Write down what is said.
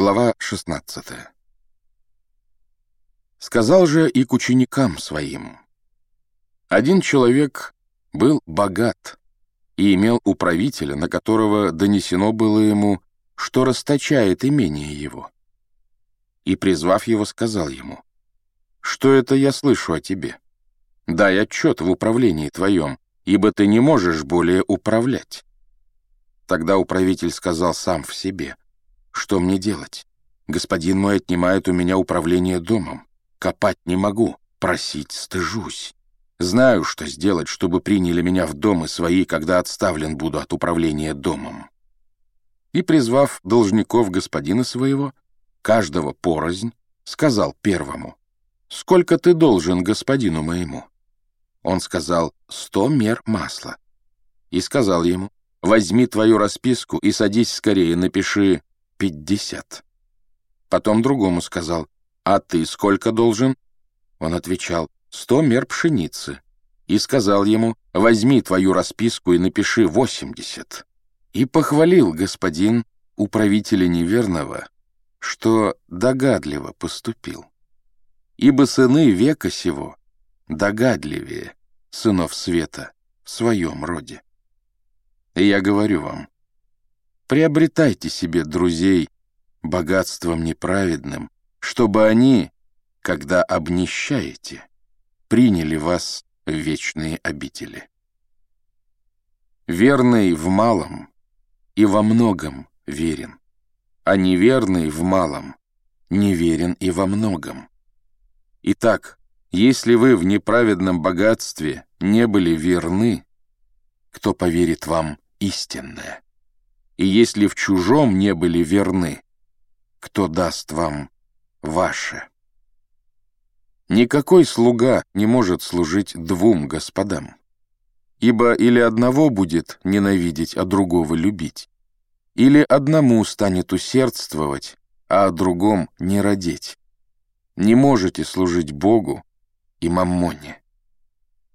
Глава 16 Сказал же и к ученикам своим. Один человек был богат и имел управителя, на которого донесено было ему, что расточает имение его. И, призвав его, сказал ему, «Что это я слышу о тебе? Дай отчет в управлении твоем, ибо ты не можешь более управлять». Тогда управитель сказал сам в себе, что мне делать? Господин мой отнимает у меня управление домом. Копать не могу, просить стыжусь. Знаю, что сделать, чтобы приняли меня в домы свои, когда отставлен буду от управления домом. И, призвав должников господина своего, каждого порознь, сказал первому, «Сколько ты должен господину моему?» Он сказал, «Сто мер масла». И сказал ему, «Возьми твою расписку и садись скорее, напиши пятьдесят. Потом другому сказал, «А ты сколько должен?» Он отвечал, «Сто мер пшеницы». И сказал ему, «Возьми твою расписку и напиши восемьдесят». И похвалил господин управителя неверного, что догадливо поступил. Ибо сыны века сего догадливее сынов света в своем роде. И я говорю вам, Приобретайте себе друзей богатством неправедным, чтобы они, когда обнищаете, приняли вас в вечные обители. Верный в малом и во многом верен, а неверный в малом неверен и во многом. Итак, если вы в неправедном богатстве не были верны, кто поверит вам истинное? И если в чужом не были верны, кто даст вам ваше? Никакой слуга не может служить двум господам, ибо или одного будет ненавидеть, а другого любить, или одному станет усердствовать, а о другом не родить. Не можете служить Богу и маммоне.